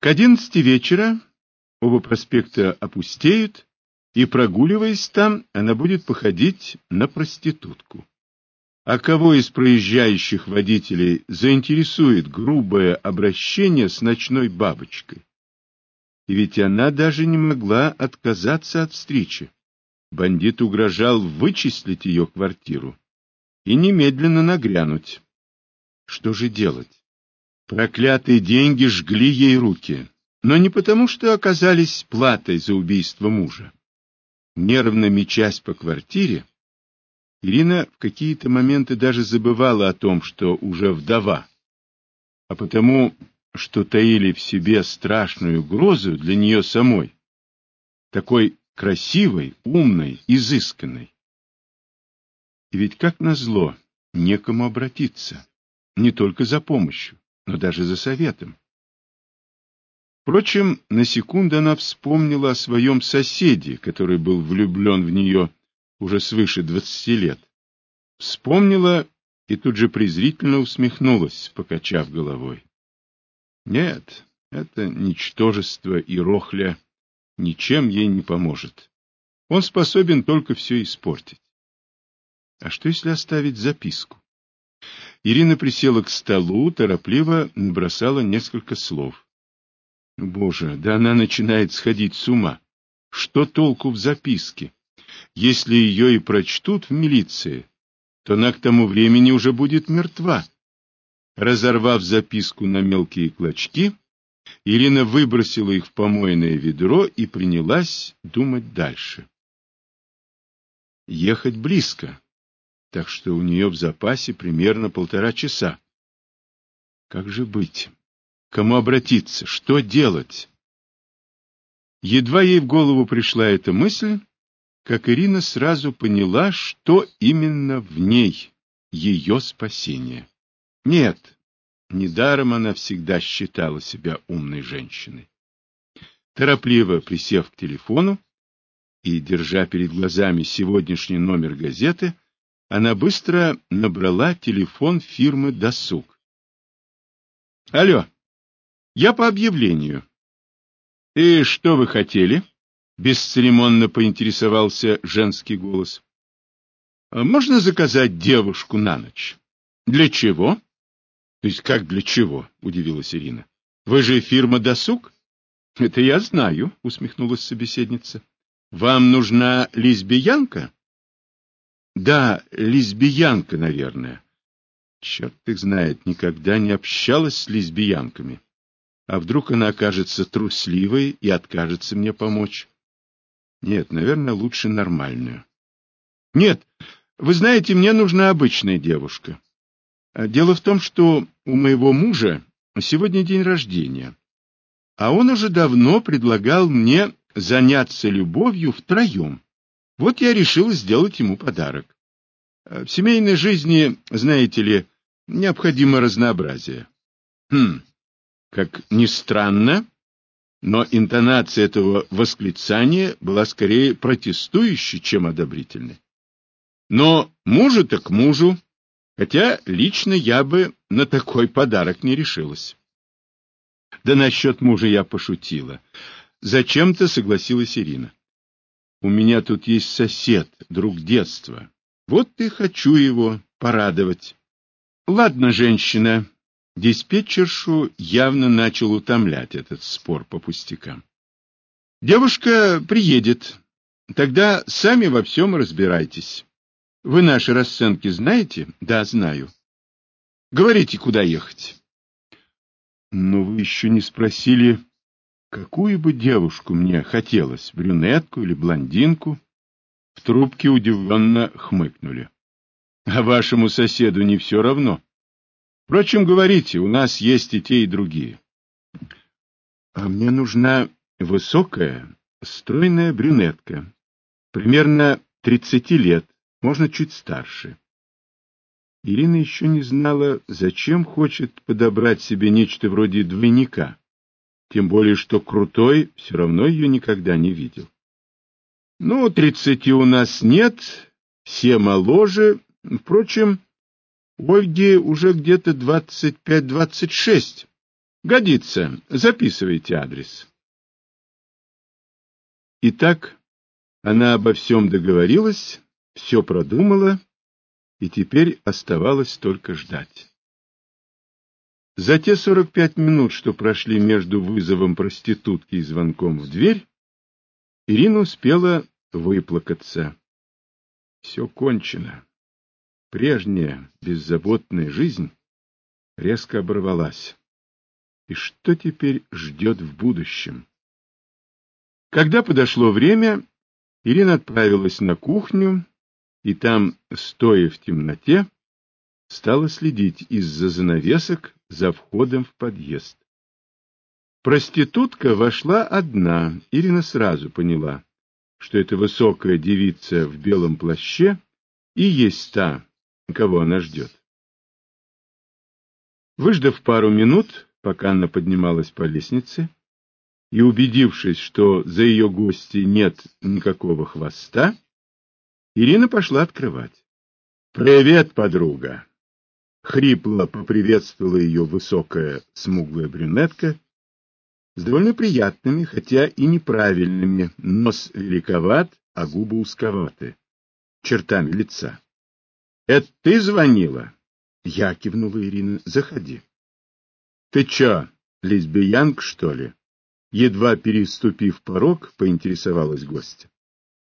К одиннадцати вечера оба проспекта опустеют, и, прогуливаясь там, она будет походить на проститутку. А кого из проезжающих водителей заинтересует грубое обращение с ночной бабочкой? И ведь она даже не могла отказаться от встречи. Бандит угрожал вычислить ее квартиру и немедленно нагрянуть. Что же делать? Проклятые деньги жгли ей руки, но не потому, что оказались платой за убийство мужа. Нервно мечась по квартире, Ирина в какие-то моменты даже забывала о том, что уже вдова, а потому, что таили в себе страшную угрозу для нее самой, такой красивой, умной, изысканной. И ведь, как назло, некому обратиться, не только за помощью но даже за советом. Впрочем, на секунду она вспомнила о своем соседе, который был влюблен в нее уже свыше двадцати лет. Вспомнила и тут же презрительно усмехнулась, покачав головой. Нет, это ничтожество и рохля ничем ей не поможет. Он способен только все испортить. А что, если оставить записку? Ирина присела к столу, торопливо набросала несколько слов. Боже, да она начинает сходить с ума. Что толку в записке? Если ее и прочтут в милиции, то она к тому времени уже будет мертва. Разорвав записку на мелкие клочки, Ирина выбросила их в помойное ведро и принялась думать дальше. Ехать близко так что у нее в запасе примерно полтора часа. Как же быть? Кому обратиться? Что делать? Едва ей в голову пришла эта мысль, как Ирина сразу поняла, что именно в ней ее спасение. Нет, недаром она всегда считала себя умной женщиной. Торопливо присев к телефону и держа перед глазами сегодняшний номер газеты, она быстро набрала телефон фирмы «Досуг». «Алло, я по объявлению». «И что вы хотели?» — бесцеремонно поинтересовался женский голос. «А «Можно заказать девушку на ночь?» «Для чего?» «То есть как для чего?» — удивилась Ирина. «Вы же фирма «Досуг»?» «Это я знаю», — усмехнулась собеседница. «Вам нужна лесбиянка?» Да, лесбиянка, наверное. Черт их знает, никогда не общалась с лесбиянками. А вдруг она окажется трусливой и откажется мне помочь? Нет, наверное, лучше нормальную. Нет, вы знаете, мне нужна обычная девушка. А дело в том, что у моего мужа сегодня день рождения, а он уже давно предлагал мне заняться любовью втроем. Вот я решил сделать ему подарок. В семейной жизни, знаете ли, необходимо разнообразие. Хм, как ни странно, но интонация этого восклицания была скорее протестующей, чем одобрительной. Но мужу так мужу, хотя лично я бы на такой подарок не решилась. Да насчет мужа я пошутила. Зачем-то согласилась Ирина. У меня тут есть сосед, друг детства. Вот и хочу его порадовать. Ладно, женщина. Диспетчершу явно начал утомлять этот спор по пустякам. Девушка приедет. Тогда сами во всем разбирайтесь. Вы наши расценки знаете? Да, знаю. Говорите, куда ехать. Но вы еще не спросили, Какую бы девушку мне хотелось, брюнетку или блондинку? В трубке удивленно хмыкнули. А вашему соседу не все равно. Впрочем, говорите, у нас есть и те, и другие. А мне нужна высокая, стройная брюнетка. Примерно тридцати лет, можно чуть старше. Ирина еще не знала, зачем хочет подобрать себе нечто вроде двойника тем более что Крутой все равно ее никогда не видел. Ну, тридцати у нас нет, все моложе. Впрочем, Ольге уже где-то двадцать пять-двадцать шесть. Годится. Записывайте адрес. Итак, она обо всем договорилась, все продумала, и теперь оставалось только ждать. За те сорок пять минут, что прошли между вызовом проститутки и звонком в дверь, Ирина успела выплакаться. Все кончено. Прежняя беззаботная жизнь резко оборвалась. И что теперь ждет в будущем? Когда подошло время, Ирина отправилась на кухню и там, стоя в темноте, стала следить из-за занавесок за входом в подъезд. Проститутка вошла одна. Ирина сразу поняла, что эта высокая девица в белом плаще и есть та, кого она ждет. Выждав пару минут, пока она поднималась по лестнице, и убедившись, что за ее гостей нет никакого хвоста, Ирина пошла открывать. «Привет, подруга!» Хрипло поприветствовала ее высокая смуглая брюнетка с довольно приятными, хотя и неправильными, нос великоват, а губы узковаты, чертами лица. — Это ты звонила? — Я кивнула Ирина. — Заходи. — Ты чё, лесбиянка, что ли? Едва переступив порог, поинтересовалась гостья.